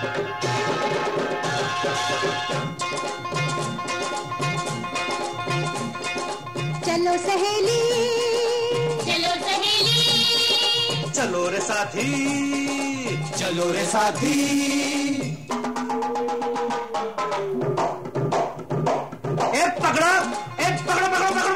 चलो सहेली। चलो सहेली। चलो रे साथी। चलो रे साथी। ए पकड़ो। ए पकड़ो पकड़ो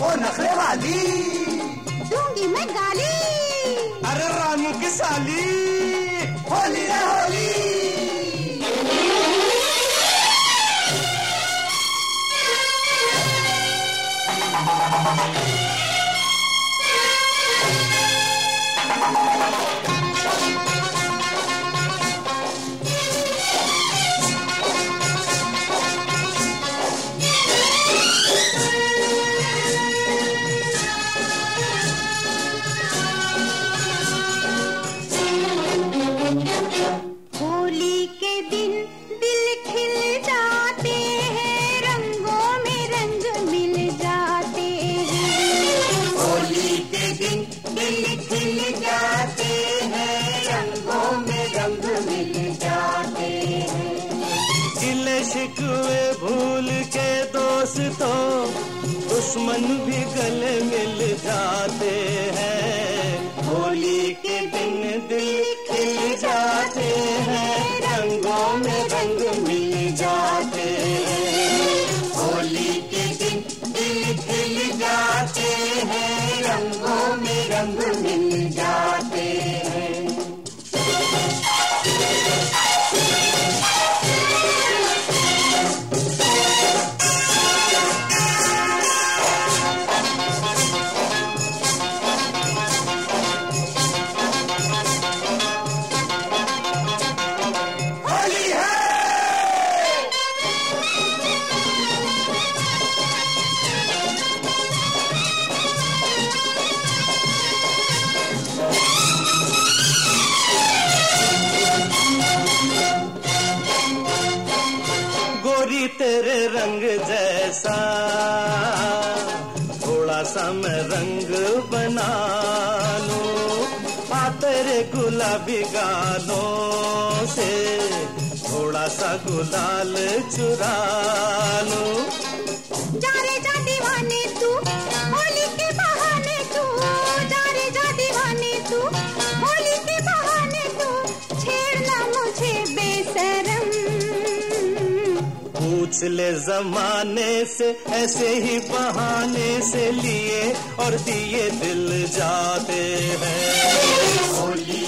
ओ नखरे वाली। दूँगी मैं गाली। अरे रामू की साली। होली रे होली होली। दिल खिल जाते हैं रंगों में रंग मिल जाते हैं गिले शिकवे भूल के दोस्तों दुश्मन भी गले मिल जाते हैं मिल जाते हैं। तेरे रंग जैसा, थोड़ा सा मैं रंग बना लूँ। आ तेरे गुलाबी गालों से थोड़ा सा गुलाल चुरा लूँ। जा रे जा दीवाने तू। पूछ ले जमाने से ऐसे ही बहाने से लिए और दिए दिल जाते हैं।